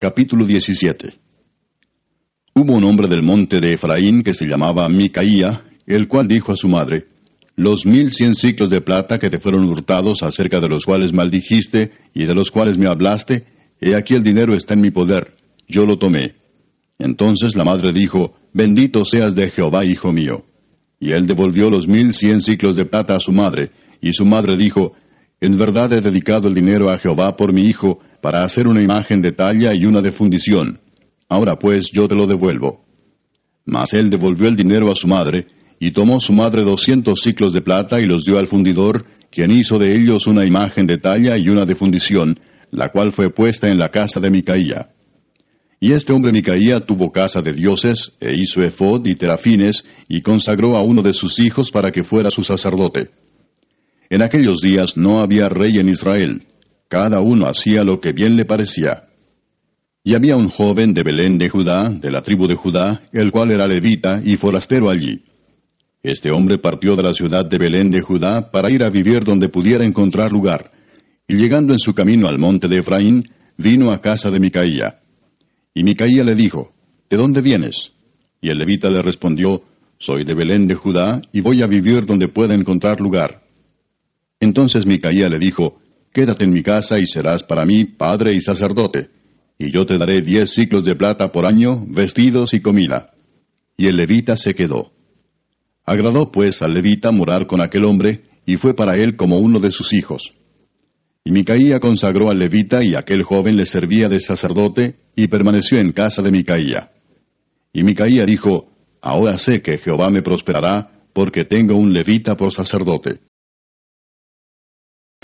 Capítulo 17 Hubo un hombre del monte de Efraín que se llamaba Micaía, el cual dijo a su madre, Los mil cien ciclos de plata que te fueron hurtados, acerca de los cuales maldijiste y de los cuales me hablaste, he aquí el dinero está en mi poder, yo lo tomé. Entonces la madre dijo, Bendito seas de Jehová, hijo mío. Y él devolvió los mil cien ciclos de plata a su madre, y su madre dijo, En verdad he dedicado el dinero a Jehová por mi hijo, para hacer una imagen de talla y una de fundición. Ahora pues yo te lo devuelvo. Mas él devolvió el dinero a su madre, y tomó su madre doscientos ciclos de plata y los dio al fundidor, quien hizo de ellos una imagen de talla y una de fundición, la cual fue puesta en la casa de Micaía. Y este hombre Micaía tuvo casa de dioses, e hizo efod y terafines, y consagró a uno de sus hijos para que fuera su sacerdote. En aquellos días no había rey en Israel, cada uno hacía lo que bien le parecía. Y había un joven de Belén de Judá, de la tribu de Judá, el cual era levita y forastero allí. Este hombre partió de la ciudad de Belén de Judá para ir a vivir donde pudiera encontrar lugar, y llegando en su camino al monte de Efraín, vino a casa de Micaía. Y Micaía le dijo, ¿De dónde vienes? Y el levita le respondió, Soy de Belén de Judá, y voy a vivir donde pueda encontrar lugar. Entonces Micaía le dijo, Quédate en mi casa y serás para mí padre y sacerdote, y yo te daré diez ciclos de plata por año, vestidos y comida. Y el levita se quedó. Agradó pues al levita morar con aquel hombre, y fue para él como uno de sus hijos. Y Micaía consagró al levita, y aquel joven le servía de sacerdote, y permaneció en casa de Micaía. Y Micaía dijo, Ahora sé que Jehová me prosperará, porque tengo un levita por sacerdote.